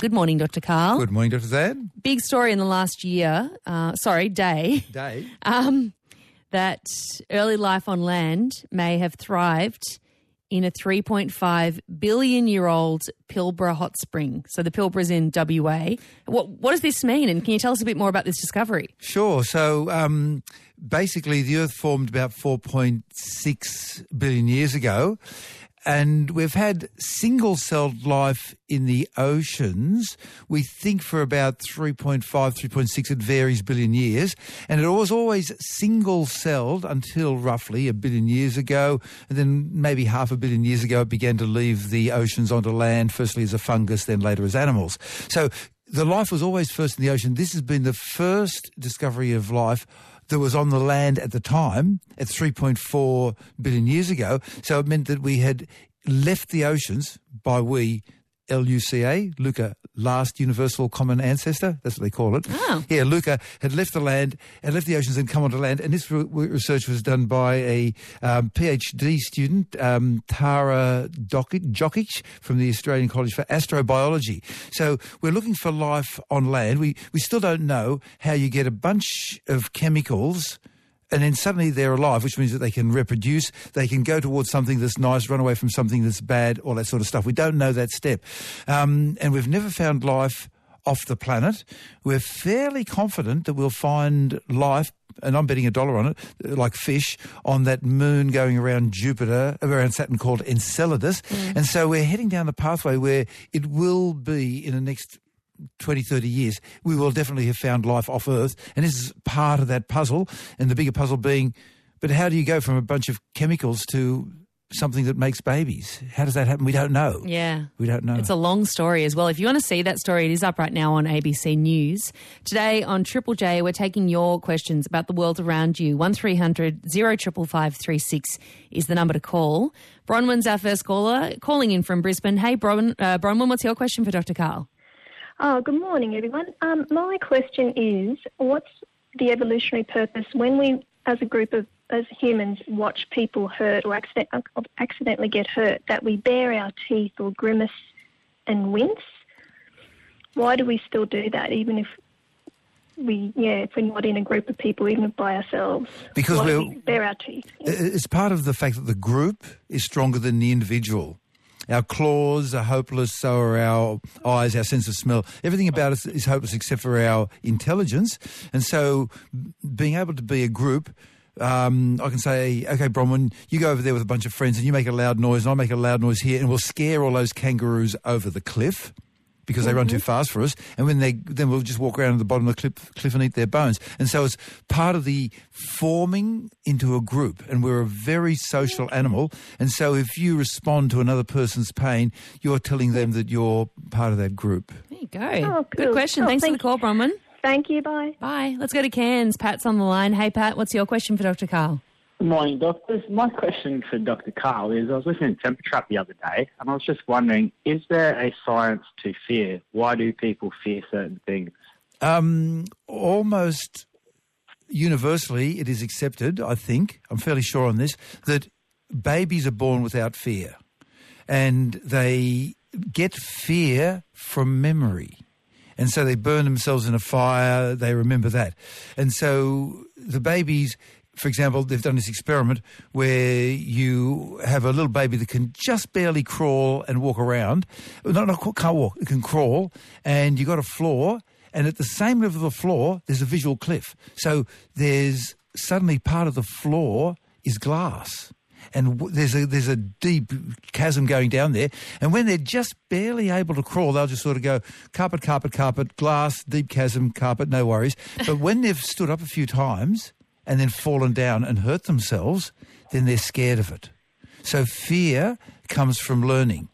Good morning, Dr. Karl. Good morning, Dr. Zan. Big story in the last year, uh, sorry, day, Day. um, that early life on land may have thrived in a 3.5 billion year old Pilbara hot spring. So the Pilbara's in WA. What, what does this mean? And can you tell us a bit more about this discovery? Sure. So um, basically, the Earth formed about 4.6 billion years ago. And we've had single-celled life in the oceans, we think for about 3.5, 3.6, it varies billion years. And it was always single-celled until roughly a billion years ago. And then maybe half a billion years ago, it began to leave the oceans onto land, firstly as a fungus, then later as animals. So the life was always first in the ocean. This has been the first discovery of life that was on the land at the time, at 3.4 billion years ago. So it meant that we had left the oceans, by we, LUCA, Luca, last universal common ancestor, that's what they call it. Oh. Yeah, Luca had left the land, had left the oceans and come onto land, and this re research was done by a um, PhD student, um, Tara Djokic, from the Australian College for Astrobiology. So we're looking for life on land. We, we still don't know how you get a bunch of chemicals and then suddenly they're alive, which means that they can reproduce, they can go towards something that's nice, run away from something that's bad, all that sort of stuff. We don't know that step. Um, and we've never found life off the planet. We're fairly confident that we'll find life and I'm betting a dollar on it, like fish, on that moon going around Jupiter, around Saturn called Enceladus. Mm. And so we're heading down the pathway where it will be in the next 20, 30 years, we will definitely have found life off Earth. And this is part of that puzzle. And the bigger puzzle being, but how do you go from a bunch of chemicals to something that makes babies. How does that happen? We don't know. Yeah. We don't know. It's a long story as well. If you want to see that story, it is up right now on ABC News. Today on Triple J, we're taking your questions about the world around you. 1300 055536 is the number to call. Bronwyn's our first caller, calling in from Brisbane. Hey, Bron, uh, Bronwyn, what's your question for Dr. Karl? Oh, good morning, everyone. Um, my question is, what's the evolutionary purpose when we, as a group of as humans, watch people hurt or accident, accidentally get hurt, that we bare our teeth or grimace and wince? Why do we still do that, even if we, yeah, if we're not in a group of people, even by ourselves? Because we bare our teeth. Yeah. It's part of the fact that the group is stronger than the individual. Our claws are hopeless, so are our eyes, our sense of smell. Everything about us is hopeless except for our intelligence. And so being able to be a group um, I can say, okay, Bronwyn, you go over there with a bunch of friends and you make a loud noise and I make a loud noise here and we'll scare all those kangaroos over the cliff because they mm -hmm. run too mm-hmm. fast for us. And when they then we'll just walk around at the bottom of the cliff, cliff and eat their bones. And so it's part of the forming into a group. And we're a very social animal. And so if you respond to another person's pain, you're telling them that you're part of that group. There you go. Oh, cool. Good question. Oh, Thanks thank for the call, Bronwyn. Thank you. Bye. Bye. Let's go to Cairns. Pat's on the line. Hey, Pat, what's your question for Dr. Karl? Morning, doctors. My question for Dr. Karl is I was listening to Temper Trap the other day, and I was just wondering, is there a science to fear? Why do people fear certain things? Um, almost universally, it is accepted, I think, I'm fairly sure on this, that babies are born without fear. And they get fear from memory. And so they burn themselves in a fire, they remember that. And so the babies for example, they've done this experiment where you have a little baby that can just barely crawl and walk around. No, no, can't walk. It can crawl. And you've got a floor. And at the same level of the floor, there's a visual cliff. So there's suddenly part of the floor is glass. And there's a there's a deep chasm going down there. And when they're just barely able to crawl, they'll just sort of go carpet, carpet, carpet, glass, deep chasm, carpet, no worries. But when they've stood up a few times, and then fallen down and hurt themselves, then they're scared of it. So fear comes from learning.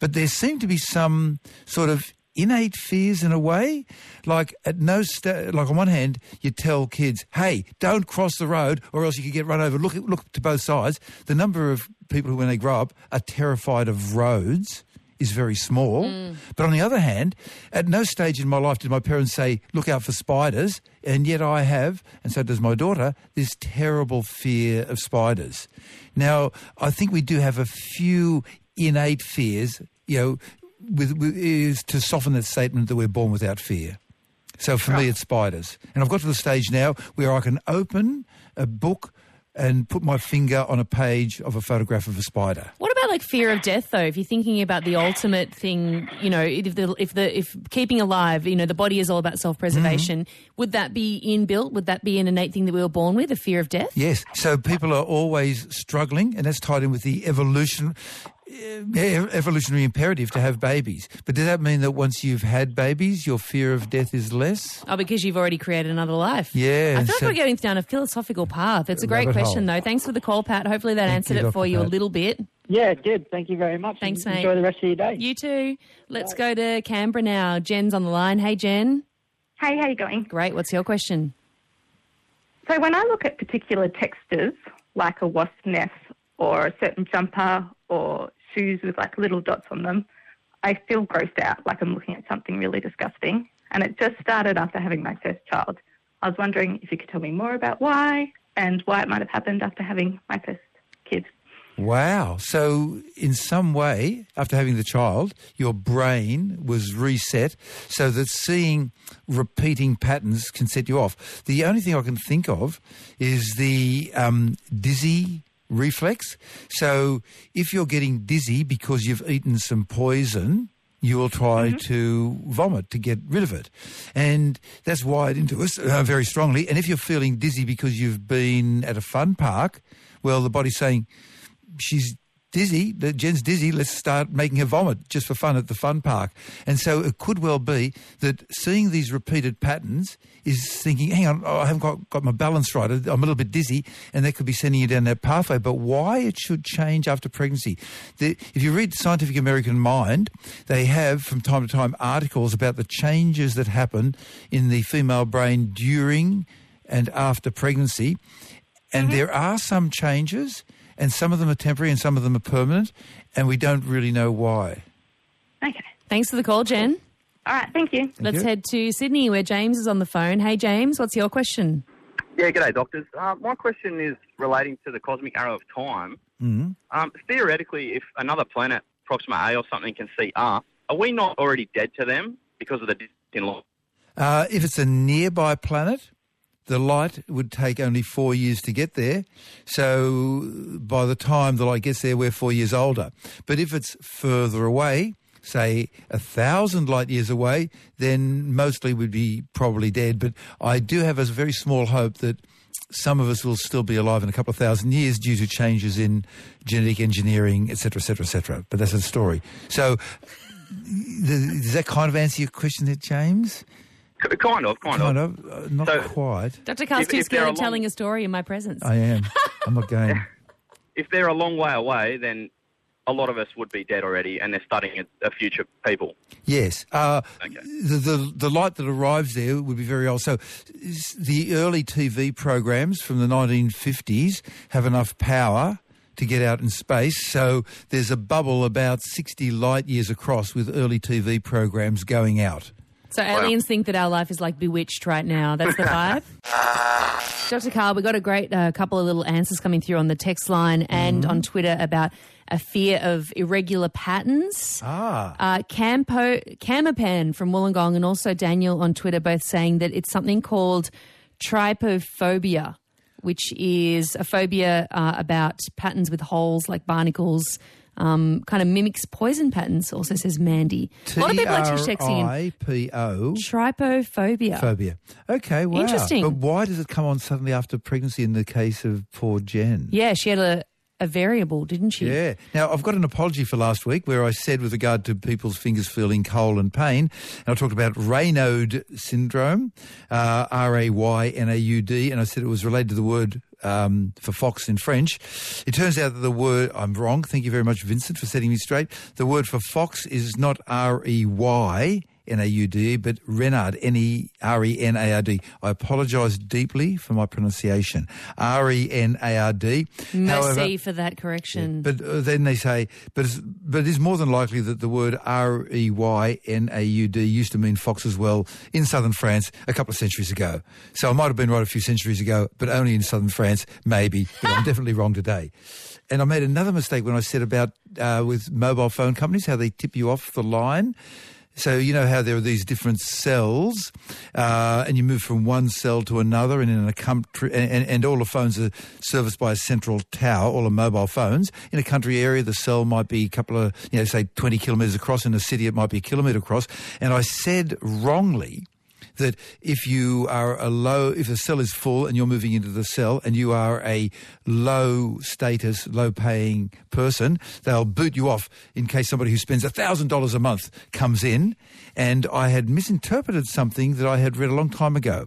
But there seem to be some sort of innate fears in a way. Like at no like on one hand, you tell kids, "Hey, don't cross the road, or else you could get run over." Look, look to both sides. The number of people who, when they grow up, are terrified of roads is very small. Mm. But on the other hand, at no stage in my life did my parents say, look out for spiders. And yet I have, and so does my daughter, this terrible fear of spiders. Now, I think we do have a few innate fears. You know, with, with is to soften that statement that we're born without fear. So for me, it's spiders, and I've got to the stage now where I can open a book and put my finger on a page of a photograph of a spider. What like fear of death though? If you're thinking about the ultimate thing, you know, if the if the if keeping alive, you know, the body is all about self-preservation, Mm-hmm. would that be inbuilt? Would that be an innate thing that we were born with, a fear of death? Yes. So people are always struggling, and that's tied in with the evolution, uh, evolutionary imperative to have babies. But does that mean that once you've had babies, your fear of death is less? Oh, because you've already created another life. Yeah, I feel like we're going down a philosophical path. It's a great question, hole. though. Thanks for the call, Pat. Hopefully that answered you, it for Dr. you a little bit. Yeah, it did. Thank you very much. Thanks, and mate. Enjoy the rest of your day. You too. Let's go to Canberra now. Jen's on the line. Hey, Jen. Hey, how you going? Great. What's your question? So when I look at particular textures, like a wasp nest or a certain jumper or shoes with like little dots on them, I feel grossed out, like I'm looking at something really disgusting. And it just started after having my first child. I was wondering if you could tell me more about why and why it might have happened after having my first kid. Wow. So, in some way, after having the child, your brain was reset so that seeing repeating patterns can set you off. The only thing I can think of is the um, dizzy reflex. So, if you're getting dizzy because you've eaten some poison, you will try to vomit to get rid of it. And that's wired into us uh, very strongly. And if you're feeling dizzy because you've been at a fun park, well, the body's saying, she's dizzy, Jen's dizzy, let's start making her vomit just for fun at the fun park. And so it could well be that seeing these repeated patterns is thinking, hang on, oh, I haven't got, got my balance right, I'm a little bit dizzy, and that could be sending you down that pathway. But why it should change after pregnancy? The, if you read Scientific American Mind, they have from time to time articles about the changes that happen in the female brain during and after pregnancy. And mm-hmm. there are some changes, and some of them are temporary and some of them are permanent, and we don't really know why. Okay. Thanks for the call, Jen. All right, thank you. Let's you. head to Sydney where James is on the phone. Hey, James, what's your question? Yeah, g'day, doctors. Uh, my question is relating to the cosmic arrow of time. Mhm. Um, theoretically, if another planet, Proxima A or something, can see Earth, are we not already dead to them because of the distance in light? Uh, if it's a nearby planet, the light would take only four years to get there. So by the time the light gets there, we're four years older. But if it's further away, say a thousand light years away, then mostly we'd be probably dead. But I do have a very small hope that some of us will still be alive in a couple of thousand years due to changes in genetic engineering, et cetera, et cetera, et cetera. But that's a story. So does that kind of answer your question there, James? K- Kind of, kind, Kind of. of. Uh, not So- quite. Dr. Karl's If- too if scared of long- telling a story in my presence. I am. I'm not game. If they're a long way away, then a lot of us would be dead already, and they're studying a, a future people. Yes. Uh, Okay. the, the the light that arrives there would be very old. So the early TV programs from the 1950s have enough power to get out in space. So there's a bubble about 60 light years across with early TV programs going out. So aliens think that our life is like bewitched right now. That's the vibe. Dr. Karl, we got a great uh, couple of little answers coming through on the text line and Mm-hmm. on Twitter about a fear of irregular patterns. Ah. Uh, Campo, Camapan from Wollongong and also Daniel on Twitter both saying that it's something called trypophobia, which is a phobia uh, about patterns with holes like barnacles. Um, kind of mimics poison patterns, also says Mandy. A lot of people actually texting in. T-R-I-P-O. Trypophobia. Phobia. Okay, wow. Interesting. But why does it come on suddenly after pregnancy in the case of poor Jen? Yeah, she had a, a variable, didn't she? Yeah. Now, I've got an apology for last week where I said with regard to people's fingers feeling cold and pain, and I talked about Raynaud syndrome, uh, R-A-Y-N-A-U-D, and I said it was related to the word um, for fox in French. It turns out that the word, I'm wrong, thank you very much, Vincent, for setting me straight. The word for fox is not R-E-Y, N-A-U-D, but Renard, E N-E-R-E-N-A-R-D. I apologise deeply for my pronunciation. R-E-N-A-R-D. Merci for that correction. But uh, then they say, but it's, but it is more than likely that the word R E Y N A U D used to mean fox as well in southern France a couple of centuries ago. So I might have been right a few centuries ago, but only in southern France, maybe. But I'm definitely wrong today. And I made another mistake when I said about uh, with mobile phone companies how they tip you off the line. So you know how there are these different cells, uh, and you move from one cell to another, and in a country, and, and all the phones are serviced by a central tower. All the mobile phones in a country area, the cell might be a couple of, you know, say twenty kilometres across. In a city, it might be a kilometre across. And I said wrongly that if you are a low, if the cell is full and you're moving into the cell and you are a low status, low paying person, they'll boot you off in case somebody who spends $1,000 a month comes in. And I had misinterpreted something that I had read a long time ago.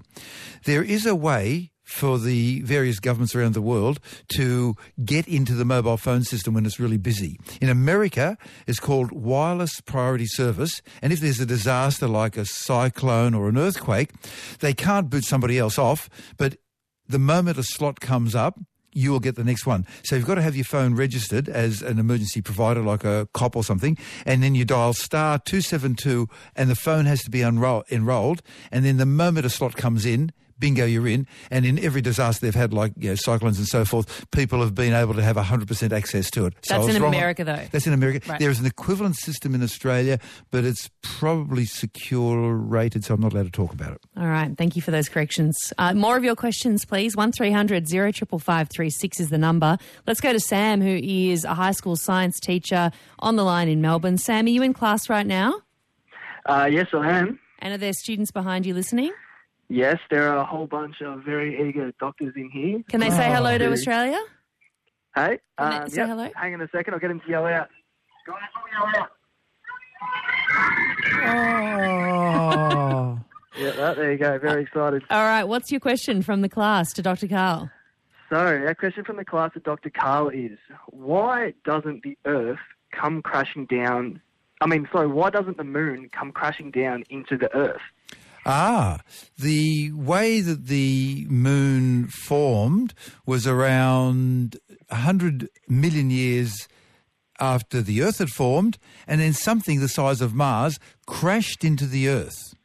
There is a way for the various governments around the world to get into the mobile phone system when it's really busy. In America, it's called Wireless Priority Service, and if there's a disaster like a cyclone or an earthquake, they can't boot somebody else off, but the moment a slot comes up, you will get the next one. So you've got to have your phone registered as an emergency provider like a COP or something, and then you dial star 272 and the phone has to be enrolled, and then the moment a slot comes in, bingo, you're in. And in every disaster they've had, like you know, cyclones and so forth, people have been able to have 100% access to it. So That's in wrong- America, though. That's in America. Right. There is an equivalent system in Australia, but it's probably secure rated, so I'm not allowed to talk about it. All right. Thank you for those corrections. Uh, more of your questions, please. 1300 055536 is the number. Let's go to Sam, who is a high school science teacher on the line in Melbourne. Sam, are you in class right now? Uh, yes, I am. And are there students behind you listening? Yes, there are a whole bunch of very eager doctors in here. Can they say hello to Oh. Australia? Hey, Can um, say yep, hello? hang on a second. I'll get him to yell out. Guys, all yell out. Oh. Yeah, that, there you go. Very excited. All right. What's your question from the class to Dr. Karl? So, our question from the class to Dr. Karl is, why doesn't the Earth come crashing down? I mean, sorry, why doesn't the moon come crashing down into the Earth? Ah, the way that the moon formed was around 100 million years after the Earth had formed, and then something the size of Mars crashed into the Earth.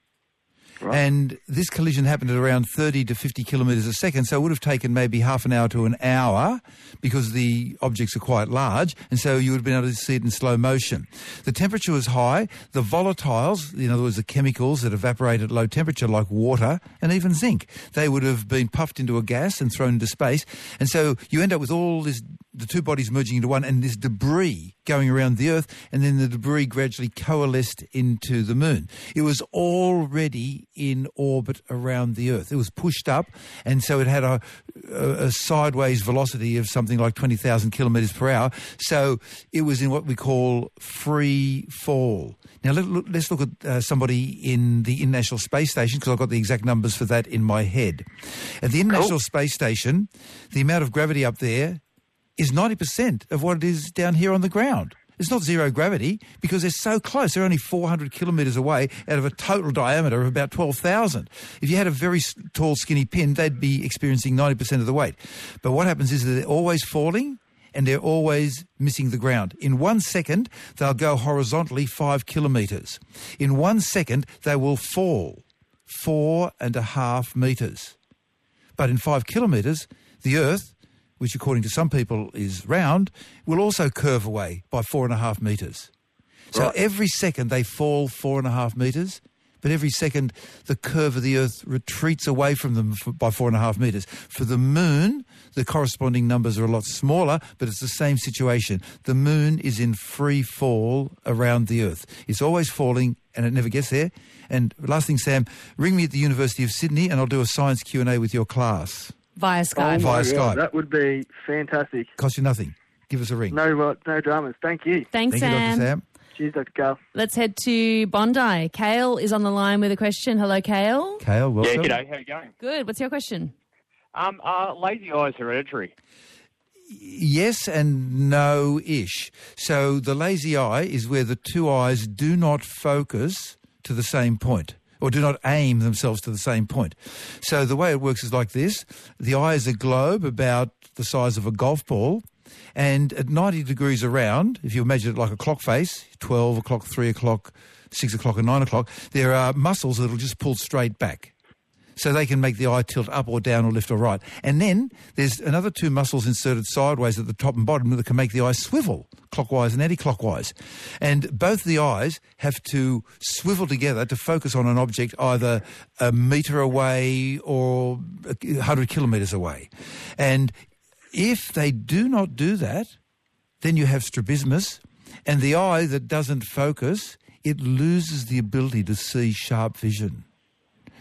And this collision happened at around 30 to 50 kilometres a second, so it would have taken maybe half an hour to an hour because the objects are quite large, and so you would have been able to see it in slow motion. The temperature was high. The volatiles, in other words, the chemicals that evaporate at low temperature, like water and even zinc, they would have been puffed into a gas and thrown into space. And so you end up with all this, the two bodies merging into one, and this debris going around the Earth, and then the debris gradually coalesced into the moon. It was already in orbit around the Earth. It was pushed up, and so it had a, a, a sideways velocity of something like 20,000 kilometres per hour. So it was in what we call free fall. Now let, let's look at uh, somebody in the International Space Station, because I've got the exact numbers for that in my head. At the International Space Station, the amount of gravity up there is 90% of what it is down here on the ground. It's not zero gravity because they're so close. They're only 400 kilometres away out of a total diameter of about 12,000. If you had a very tall, skinny pin, they'd be experiencing 90% of the weight. But what happens is that they're always falling and they're always missing the ground. In one second, they'll go horizontally five kilometres. In one second, they will fall four and a half metres. But in five kilometres, the Earth, which according to some people is round, will also curve away by four and a half metres. So every second they fall four and a half metres, but every second the curve of the Earth retreats away from them by four and a half metres. For the Moon, the corresponding numbers are a lot smaller, but it's the same situation. The Moon is in free fall around the Earth. It's always falling and it never gets there. And last thing, Sam, ring me at the University of Sydney and I'll do a science Q&A with your class. Via Oh Skype. my Via God, Skype. That would be fantastic. Cost you nothing. Give us a ring. No, uh, no dramas. Thank you. Thanks, Thank you, Sam. Dr. Sam. Cheers, Dr. Karl. Let's head to Bondi. Kale is on the line with a question. Hello, Kale. Kale, welcome. Yeah, g'day. How you going? Good. What's your question? Um, are lazy eyes hereditary? Yes and no-ish. So the lazy eye is where the two eyes do not focus to the same point or do not aim themselves to the same point. So the way it works is like this. The eye is a globe about the size of a golf ball, and at 90 degrees around, if you imagine it like a clock face, 12 o'clock, 3 o'clock, 6 o'clock and 9 o'clock, there are muscles that will just pull straight back. So they can make the eye tilt up or down or left or right. And then there's another two muscles inserted sideways at the top and bottom that can make the eye swivel clockwise and anti-clockwise. And both the eyes have to swivel together to focus on an object either a metre away or 100 kilometres away. And if they do not do that, then you have strabismus, and the eye that doesn't focus, it loses the ability to see sharp vision.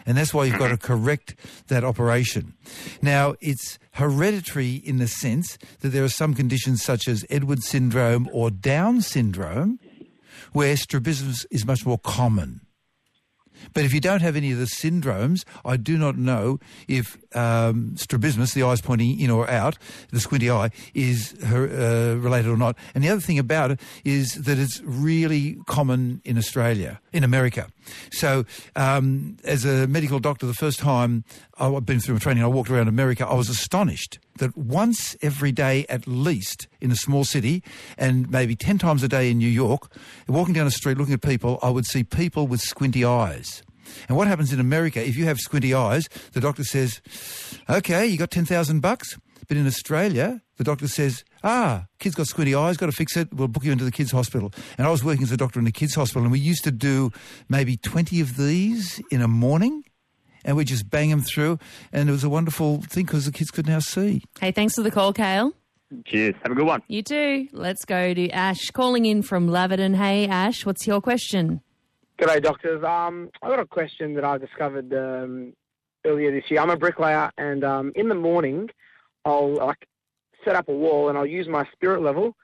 And that's why you've got to correct that operation. Now, it's hereditary in the sense that there are some conditions such as Edwards syndrome or Down syndrome where strabismus is much more common. But if you don't have any of the syndromes, I do not know if um, strabismus, the eyes pointing in or out, the squinty eye, is uh, related or not. And the other thing about it is that it's really common in Australia, in America. So um, as a medical doctor, the first time I've been through my training, I walked around America, I was astonished that once every day at least in a small city and maybe 10 times a day in New York, walking down the street looking at people, I would see people with squinty eyes. And what happens in America, if you have squinty eyes, the doctor says, okay, you got 10,000 bucks. But in Australia, the doctor says, ah, kid's got squinty eyes, got to fix it, we'll book you into the kids' hospital. And I was working as a doctor in the kids' hospital, and we used to do maybe 20 of these in a morning and we just bang them through. And it was a wonderful thing because the kids could now see. Hey, thanks for the call, Kale. Cheers. Have a good one. You too. Let's go to Ash calling in from Laverton. Hey, Ash, what's your question? G'day, doctors. Um, I got a question that I discovered um, earlier this year. I'm a bricklayer, and um, in the morning, I'll like set up a wall, and I'll use my spirit level,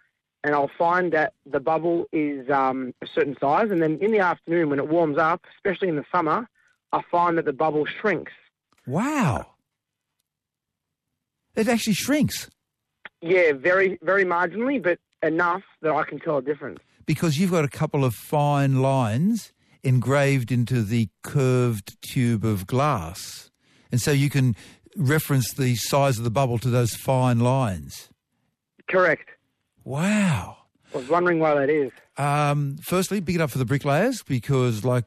and I'll find that the bubble is um, a certain size, and then in the afternoon, when it warms up, especially in the summer, I find that the bubble shrinks. Wow. It actually shrinks. Yeah, very, very marginally, but enough that I can tell a difference. Because you've got a couple of fine lines engraved into the curved tube of glass. And so you can reference the size of the bubble to those fine lines. Correct. Wow. I was wondering why that is. Um, firstly, big it up for the bricklayers because, like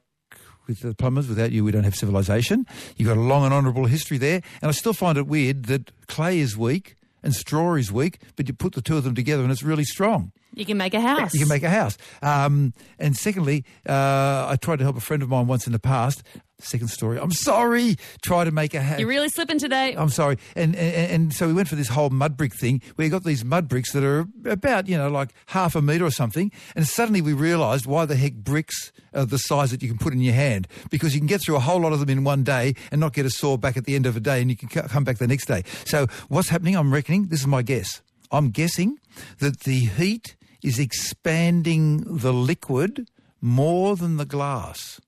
with the plumbers. Without you, we don't have civilization. You've got a long and honourable history there. And I still find it weird that clay is weak and straw is weak, but you put the two of them together and it's really strong. You can make a house. You can make a house. Um, and secondly, uh, I tried to help a friend of mine once in the past. Second story. I'm sorry. Try to make a house. You're really slipping today. I'm sorry. And, and, and so we went for this whole mud brick thing where you got these mud bricks that are about, you know, like half a metre or something. And suddenly we realised why the heck bricks are the size that you can put in your hand. Because you can get through a whole lot of them in one day and not get a sore back at the end of a day and you can come back the next day. So what's happening, I'm reckoning, this is my guess. I'm guessing that the heat is expanding the liquid more than the glass.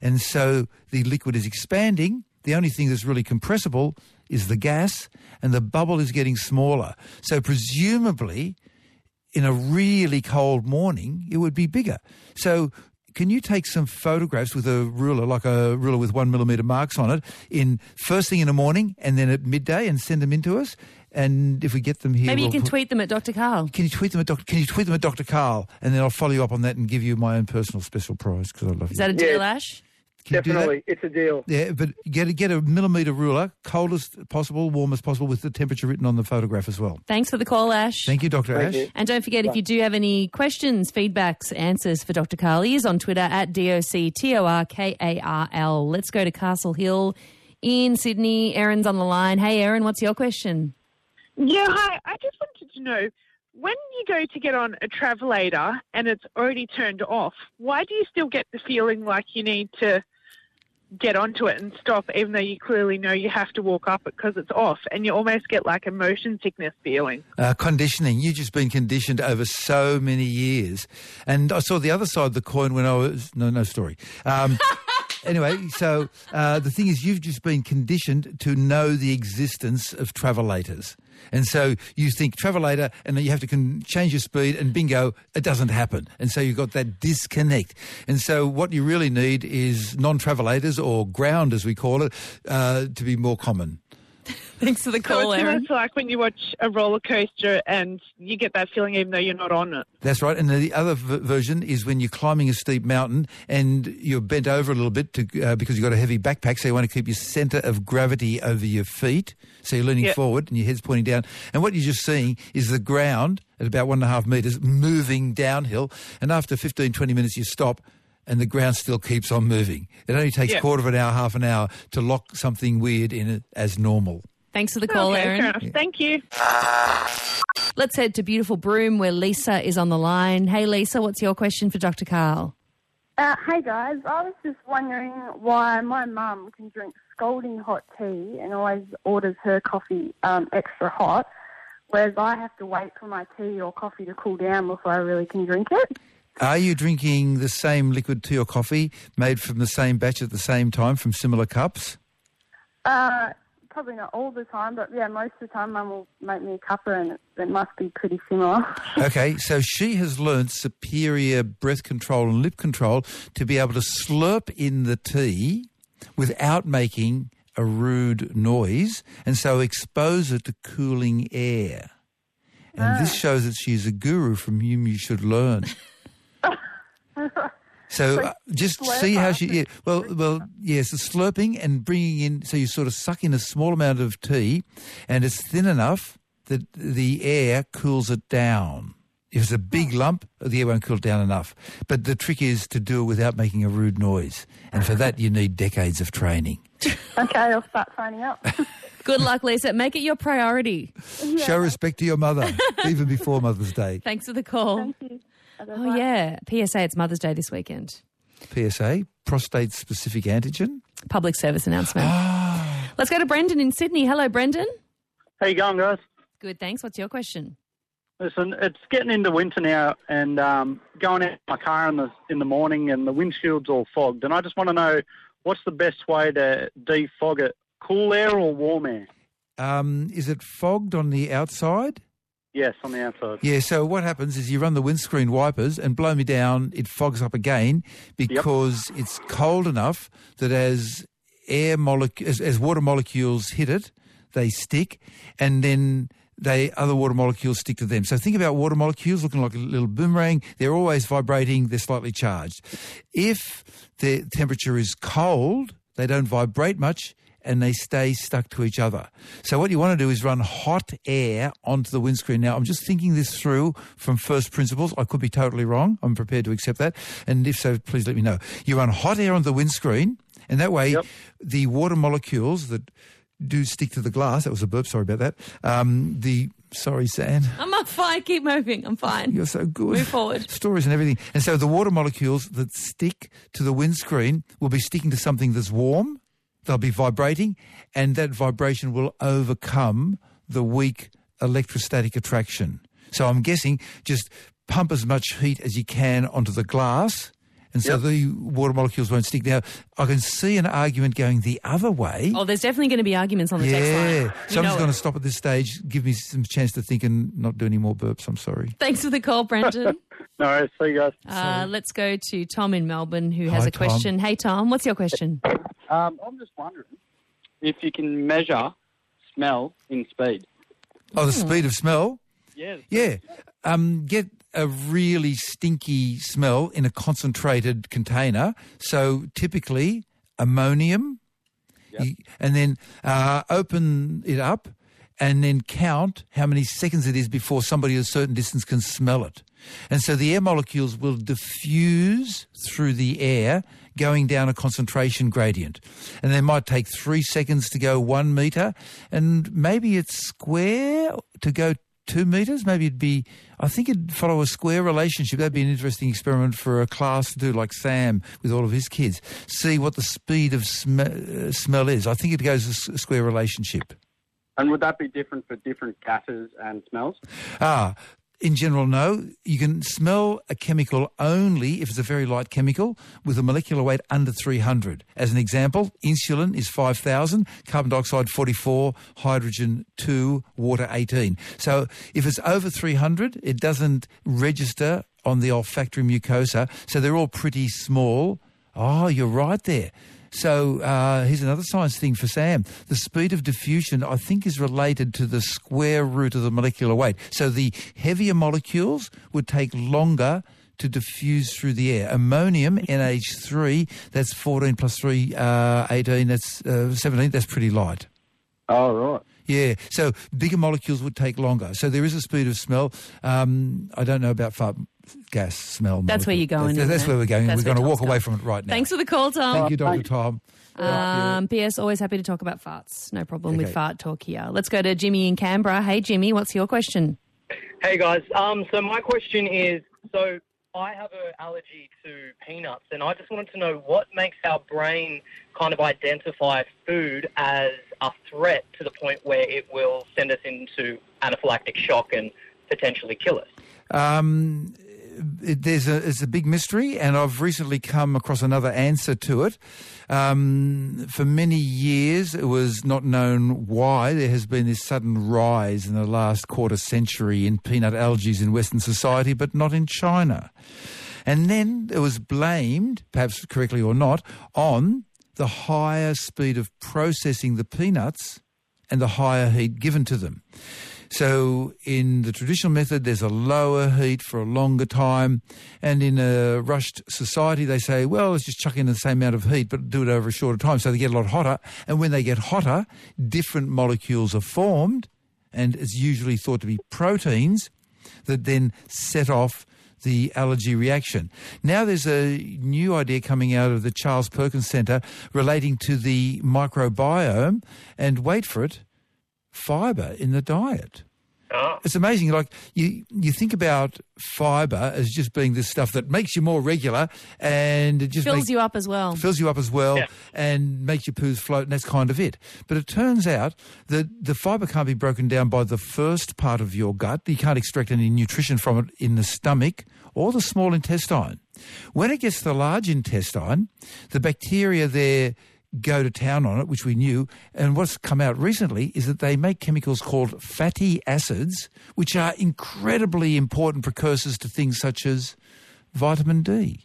And so the liquid is expanding. The only thing that's really compressible is the gas, and the bubble is getting smaller. So presumably, in a really cold morning, it would be bigger. So can you take some photographs with a ruler, like a ruler with one millimeter marks on it, in first thing in the morning and then at midday and send them in to us? And if we get them here, maybe we'll you can tweet them at Dr. Karl. Can you tweet them at Dr. Can you tweet them at Dr. Karl, and then I'll follow you up on that and give you my own personal special prize because I love Is you. Is that a deal, Ash? Can you do that? Definitely, it's a deal. Yeah, but get a, get a millimeter ruler, coldest possible, warmest possible, with the temperature written on the photograph as well. Thanks for the call, Ash. Thank you, Dr. Thank Ash. you. And don't forget, if you do have any questions, feedbacks, answers for Dr. Karl, he is on Twitter at D-O-C-T-O-R-K-A-R-L. Let's go to Castle Hill in Sydney. Erin's on the line. Hey, Erin, what's your question? Yeah, hi. I just wanted to know when you go to get on a travelator and it's already turned off, why do you still get the feeling like you need to get onto it and stop, even though you clearly know you have to walk up it because it's off, and you almost get like a motion sickness feeling? Uh, conditioning. You've just been conditioned over so many years. And I saw the other side of the coin when I was... No, no story. Um, anyway, so uh, the thing is you've just been conditioned to know the existence of travelators. And so you think travelator, and then you have to change your speed, and bingo, it doesn't happen. And so you've got that disconnect. And so what you really need is non-travelators, or ground as we call it, uh, to be more common. Thanks for the So call, it's Aaron. almost like when you watch a roller coaster and you get that feeling even though you're not on it. That's right. And the other v- version is when you're climbing a steep mountain and you're bent over a little bit to, uh, because you've got a heavy backpack, so you want to keep your centre of gravity over your feet. So you're leaning Yep. forward and your head's pointing down. And what you're just seeing is the ground at about one and a half metres moving downhill. And after 15, 20 minutes, you stop and the ground still keeps on moving. It only takes a Yep. quarter of an hour, half an hour to lock something weird in it as normal. Thanks for the call, okay, Aaron. fair enough. Thank you. Let's head to beautiful Broome where Lisa is on the line. Hey, Lisa, what's your question for Dr. Karl? Uh, hey guys, I was just wondering why my mum can drink scalding hot tea and always orders her coffee um, extra hot, whereas I have to wait for my tea or coffee to cool down before I really can drink it. Are you drinking the same liquid tea or coffee made from the same batch at the same time from similar cups? Uh, probably not all the time, but yeah, most of the time mum will make me a cuppa and it, it must be pretty similar. Okay, so she has learnt superior breath control and lip control to be able to slurp in the tea without making a rude noise and so expose it to cooling air. And this shows that she's a guru from whom you should learn. So uh, just see how she. Yeah, well, well, yes, the slurping and bringing in. So you sort of suck in a small amount of tea, and it's thin enough that the air cools it down. If it's a big lump, the air won't cool it down enough. But the trick is to do it without making a rude noise, and for that you need decades of training. okay, I'll start signing up. Good luck, Lisa. Make it your priority. Show respect to your mother, even before Mother's Day. Thanks for the call. Thank you. Okay, Oh, bye. yeah. PSA, it's Mother's Day this weekend. PSA, prostate-specific antigen. Public service announcement. Ah. Let's go to Brendan in Sydney. Hello, Brendan. How you going, guys? Good, thanks. What's your question? Listen, it's getting into winter now, and um, going out in my car in the in the morning, and the windshield's all fogged. And I just want to know what's the best way to defog it: cool air or warm air? Um, is it fogged on the outside? Yes, on the outside. Yeah, so what happens is you run the windscreen wipers and blow me down, it fogs up again because it's cold enough that as air as, as water molecules hit it, they stick and then they other water molecules stick to them. So think about water molecules looking like a little boomerang. They're always vibrating, they're slightly charged. If the temperature is cold, they don't vibrate much and they stay stuck to each other. So what you want to do is run hot air onto the windscreen. Now, I'm just thinking this through from first principles. I could be totally wrong. I'm prepared to accept that. And if so, please let me know. You run hot air onto the windscreen, and that way the water molecules that do stick to the glass, that was a burp, sorry about that. Um, the, sorry, Zan. I'm not fine. Keep moving. I'm fine. You're so good. Move forward. Stories and everything. And so the water molecules that stick to the windscreen will be sticking to something that's warm. They'll be vibrating, and that vibration will overcome the weak electrostatic attraction. So I'm guessing just pump as much heat as you can onto the glass, and so the water molecules won't stick. Now, I can see an argument going the other way. Oh, there's definitely going to be arguments on the text line. Yeah. You So I'm just going to stop at this stage, give me some chance to think and not do any more burps. I'm sorry. Thanks for the call, Brendan. No worries. See you guys. uh, let's go to Tom in Melbourne who has Hi, a question. Hey, Tom, what's your question? Um, I'm just wondering if you can measure smell in speed. Oh, the speed of smell? Yeah. Yeah. Um, get a really stinky smell in a concentrated container. So typically ammonium, You- and then uh, open it up and then count how many seconds it is before somebody at a certain distance can smell it. And so the air molecules will diffuse through the air going down a concentration gradient. And they might take three seconds to go one meter, and maybe it's square to go two meters. Maybe it'd be, I think it'd follow a square relationship. That'd be an interesting experiment for a class to do, like Sam with all of his kids. See what the speed of sm- uh, smell is. I think it goes a square relationship. And would that be different for different gases and smells? Ah, in general, no. You can smell a chemical only if it's a very light chemical with a molecular weight under 300. As an example, insulin is 5,000, carbon dioxide 44, hydrogen 2, water 18. So if it's over 300, it doesn't register on the olfactory mucosa, so they're all pretty small. Oh, you're right there. So uh, here's another science thing for Sam. The speed of diffusion, I think, is related to the square root of the molecular weight. So the heavier molecules would take longer to diffuse through the air. Ammonium, NH3, that's 14 plus 3, uh, 18, that's uh, 17, that's pretty light. Oh, right. Yeah, so bigger molecules would take longer. So there is a speed of smell. Um, I don't know about fart gas smell. That's where molecule. you're going, That's, that's where we're going. That's we're going to walk Tom's away from it right now. Thanks for the call, Tom. Thank you, Dr. Tom. Um, P.S. Always happy to talk about farts. No problem with fart talk here. Let's go to Jimmy in Canberra. Hey, Jimmy, what's your question? Hey guys, um, so my question is, so I have an allergy to peanuts, and I just wanted to know what makes our brain kind of identify food as a threat to the point where it will send us into anaphylactic shock and potentially kill us. Um, it, there's a it's a big mystery, and I've recently come across another answer to it. Um, for many years, it was not known why there has been this sudden rise in the last quarter century in peanut allergies in Western society, but not in China. And then it was blamed, perhaps correctly or not, on the higher speed of processing the peanuts and the higher heat given to them. So in the traditional method, there's a lower heat for a longer time. And in a rushed society, they say, well, let's just chuck in the same amount of heat, but do it over a shorter time. So they get a lot hotter. And when they get hotter, different molecules are formed. And it's usually thought to be proteins that then set off the allergy reaction. Now there's a new idea coming out of the Charles Perkins Centre relating to the microbiome. And wait for it, fibre in the diet. It's amazing. Like you, you think about fibre as just being this stuff that makes you more regular, and it just Fills makes- you up as well. fills you up as well, and makes your poos float, and that's kind of it. But it turns out that the fibre can't be broken down by the first part of your gut. You can't extract any nutrition from it in the stomach or the small intestine. When it gets to the large intestine, the bacteria there go to town on it, which we knew. And what's come out recently is that they make chemicals called fatty acids, which are incredibly important precursors to things such as vitamin D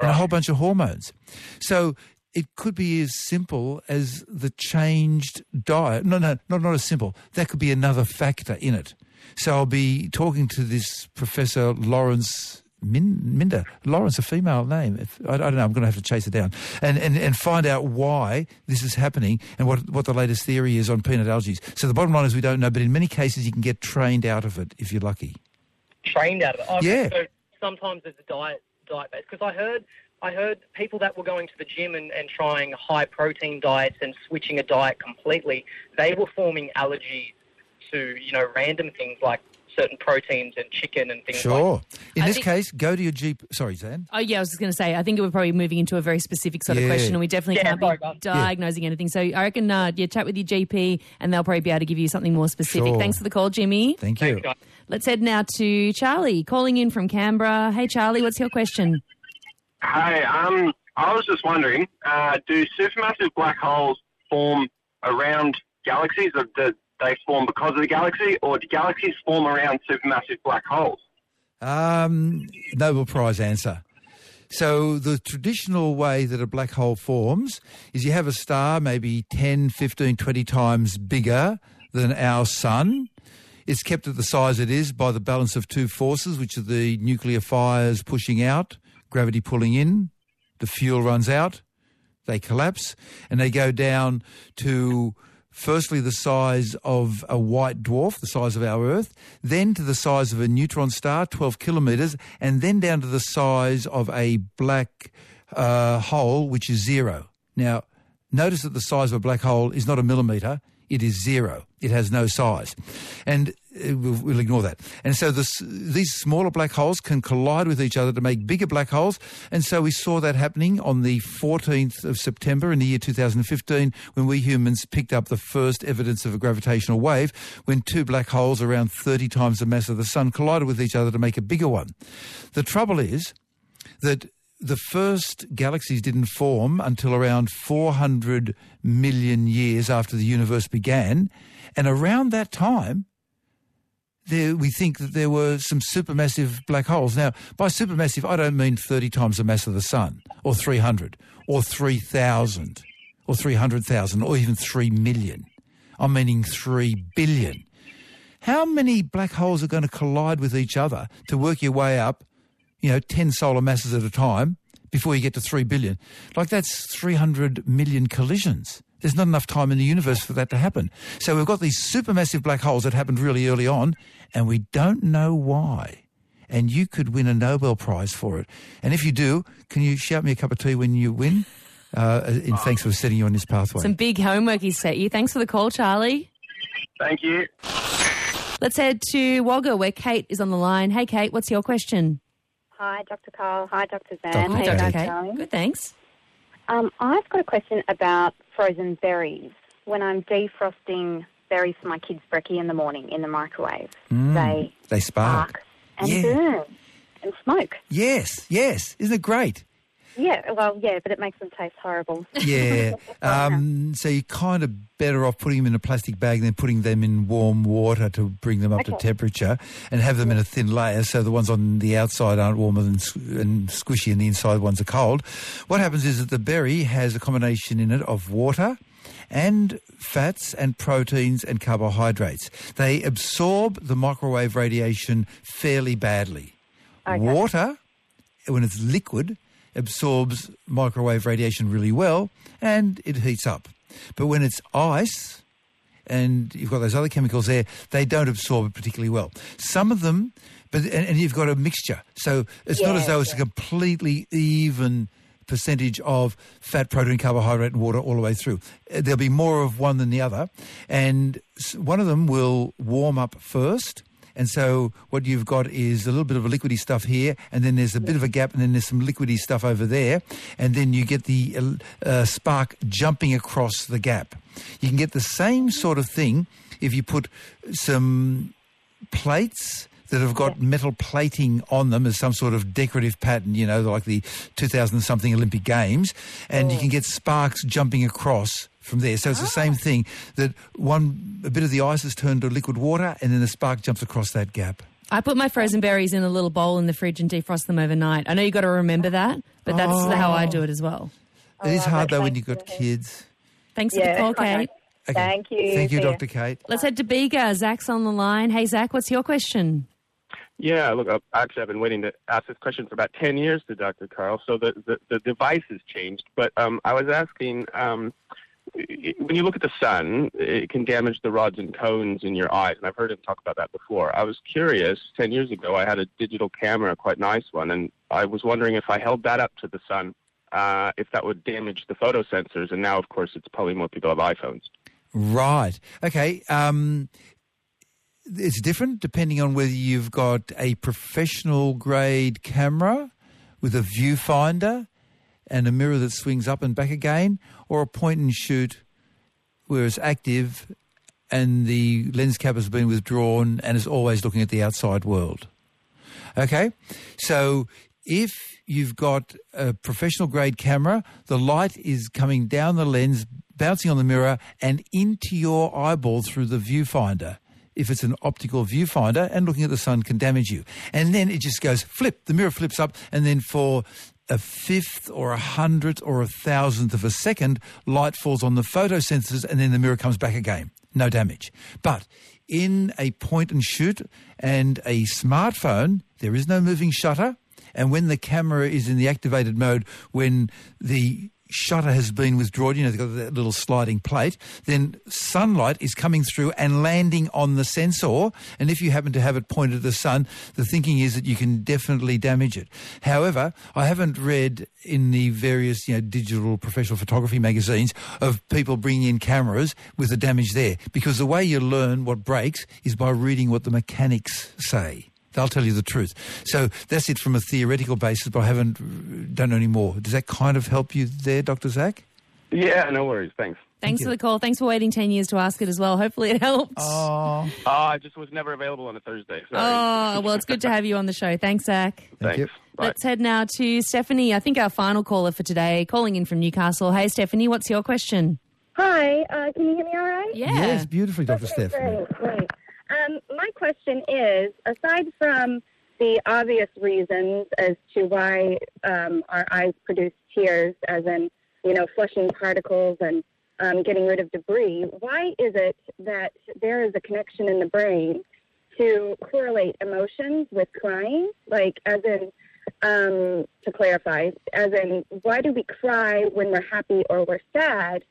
and a whole bunch of hormones. So it could be as simple as the changed diet. No, no, not, not as simple. That could be another factor in it. So I'll be talking to this Professor Lawrence Min, Minder. Lawrence, a female name. If, I, I don't know. I'm going to have to chase it down and, and, and find out why this is happening and what, what the latest theory is on peanut allergies. So the bottom line is we don't know, but in many cases you can get trained out of it if you're lucky. trained out of it. Okay, Yeah. So sometimes it's a diet diet based because I heard I heard people that were going to the gym and, and trying high protein diets and switching a diet completely. They were forming allergies to you know random things like certain proteins and chicken and things. Like Sure. Like In I this think- case, go to your GP. Sorry, Zan. Oh, yeah, I was just going to say, I think we're probably moving into a very specific sort of Yeah. question, and we definitely Yeah, can't sorry, be guys. diagnosing anything. So I reckon uh, you chat with your GP, and they'll probably be able to give you something more specific. Sure. Thanks for the call, Jimmy. Thank you. Let's head now to Charlie, calling in from Canberra. Hey, Charlie, what's your question? Hey, um, I was just wondering, uh, do supermassive black holes form around galaxies, or do they form because of the galaxy, or do galaxies form around supermassive black holes? Um, Nobel Prize answer. So the traditional way that a black hole forms is you have a star maybe 10, 15, 20 times bigger than our sun. It's kept at the size it is by the balance of two forces, which are the nuclear fires pushing out, gravity pulling in, the fuel runs out, they collapse, and they go down to firstly the size of a white dwarf, the size of our Earth, then to the size of a neutron star, 12 kilometres, and then down to the size of a black uh, hole, which is zero. Now, notice that the size of a black hole is not a millimetre, it is zero. It has no size. And Uh, we'll, we'll ignore that. And so this, these smaller black holes can collide with each other to make bigger black holes. And so we saw that happening on the 14th of September in the year 2015 when we humans picked up the first evidence of a gravitational wave when two black holes around 30 times the mass of the sun collided with each other to make a bigger one. The trouble is that the first galaxies didn't form until around 400 million years after the universe began. And around that time, there, we think that there were some supermassive black holes. Now, by supermassive, I don't mean 30 times the mass of the sun, or 300, or 3,000, or 300,000, or even 3 million. I'm meaning 3 billion. How many black holes are going to collide with each other to work your way up, you know, 10 solar masses at a time before you get to 3 billion? Like that's 300 million collisions. There's not enough time in the universe for that to happen. So we've got these supermassive black holes that happened really early on, and we don't know why. And you could win a Nobel Prize for it. And if you do, can you shout me a cup of tea when you win? Uh, and thanks for setting you on this pathway. Some big homework he's set you. Thanks for the call, Charlie. Thank you. Let's head to Wagga, where Kate is on the line. Hey, Kate, what's your question? Hi, Dr. Karl. Hi, Dr. Zan. Hi, How Dr. guys Kate. Good, thanks. Um, I've got a question about frozen berries. When I'm defrosting berries for my kids' brekkie in the morning in the microwave, Mm, they they spark. and Yeah. burn and smoke. Yes, yes. Isn't it great? Yeah, well, yeah, but it makes them taste horrible. Yeah. um, so you're kind of better off putting them in a plastic bag than putting them in warm water to bring them up to temperature and have them in a thin layer so the ones on the outside aren't warmer than, and squishy and the inside ones are cold. What happens is that the berry has a combination in it of water and fats and proteins and carbohydrates. They absorb the microwave radiation fairly badly. Water when it's liquid, absorbs microwave radiation really well and it heats up. But when it's ice and you've got those other chemicals there, they don't absorb it particularly well. Some of them, but and, and you've got a mixture. So it's not as though it's a completely even percentage of fat, protein, carbohydrate and water all the way through. Uh, There'll be more of one than the other. And one of them will warm up first. And so what you've got is a little bit of a liquidy stuff here, and then there's a bit of a gap, and then there's some liquidy stuff over there, and then you get the uh, uh, spark jumping across the gap. You can get the same sort of thing if you put some plates that have got metal plating on them as some sort of decorative pattern, you know, like the 2000-something Olympic Games, and you can get sparks jumping across from there. So it's the same thing, that one a bit of the ice is turned to liquid water, and then the spark jumps across that gap. I put my frozen berries in a little bowl in the fridge and defrost them overnight. I know you've got to remember that, but that's Oh. how I do it as well. it is hard, though, when you've got kids. Thanks for Yeah, the call, okay. Kate. Okay. Thank you. Thank you, See. Dr. Kate. Let's head to Bega. Zach's on the line. Hey, Zach, what's your question? Yeah, look, I've- actually, I've been waiting to ask this question for about 10 years to Dr. Karl. So the, the, the device has changed. But um, I was asking um, i- when you look at the sun, it can damage the rods and cones in your eyes. And I've heard him talk about that before. I was curious, 10 years ago, I had a digital camera, quite nice one. And I was wondering if I held that up to the sun, uh, if that would damage the photo sensors. And now, of course, it's probably more people have iPhones. Right. Okay. Um, it's different depending on whether you've got a professional grade camera with a viewfinder and a mirror that swings up and back again, or a point and shoot where it's active and the lens cap has been withdrawn and is always looking at the outside world. Okay? So if you've got a professional grade camera, the light is coming down the lens, bouncing on the mirror and into your eyeball through the viewfinder. If it's an optical viewfinder and looking at the sun can damage you. And then it just goes flip, the mirror flips up and then for a fifth or a hundredth or a thousandth of a second, light falls on the photosensors and then the mirror comes back again. No damage. But in a point and shoot and a smartphone, there is no moving shutter. And when the camera is in the activated mode, when the shutter has been withdrawn, you know, they've got that little sliding plate, then sunlight is coming through and landing on the sensor. And if you happen to have it pointed at the sun, the thinking is that you can definitely damage it. However, I haven't read in the various you know, digital professional photography magazines of people bringing in cameras with the damage there. Because the way you learn what breaks is by reading what the mechanics say. They'll tell you the truth. So that's it from a theoretical basis, but I haven't uh, done any more. Does that kind of help you there, Dr. Zach? Yeah, no worries. Thanks. Thanks for the call. Thanks for waiting 10 years to ask it as well. Hopefully it helped. Oh. Ah, oh, I just was never available on a Thursday. Sorry. Oh, ah, well, it's good to have you on the show. Thanks, Zach. Thanks. Bye. Let's head now to Stephanie. I think our final caller for today, calling in from Newcastle. Hey, Stephanie, what's your question? Hi, uh, can you hear me all right? Yeah. Yes, beautifully, Dr. Okay, Stephanie. Great, great. Um, my question is, aside from the obvious reasons as to why um, our eyes produce tears, as in, you know, flushing particles and um, getting rid of debris, why is it that there is a connection in the brain to correlate emotions with crying? Like, as in, um, to clarify, as in, why do we cry when we're happy or we're sad,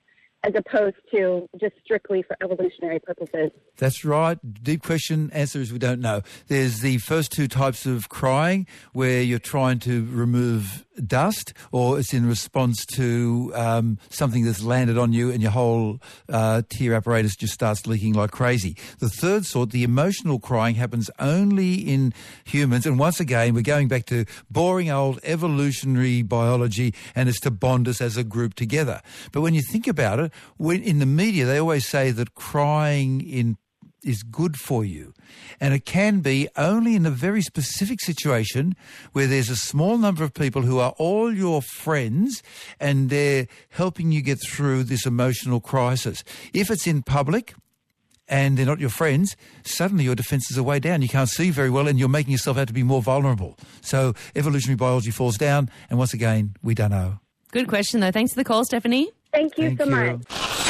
as opposed to just strictly for evolutionary purposes? That's right. Deep question. Answer is we don't know. There's the first two types of crying where you're trying to remove dust or it's in response to um, something that's landed on you and your whole uh, tear apparatus just starts leaking like crazy. The third sort, the emotional crying, happens only in humans. And once again, we're going back to boring old evolutionary biology and it's to bond us as a group together. But when you think about it, when in the media, they always say that crying in is good for you. And it can be only in a very specific situation where there's a small number of people who are all your friends and they're helping you get through this emotional crisis. If it's in public, and they're not your friends, suddenly your defenses are way down. You can't see very well and you're making yourself out to be more vulnerable. So evolutionary biology falls down and once again, we don't know. Good question, though. Thanks for the call, Stephanie. Thank you Thank so you. much.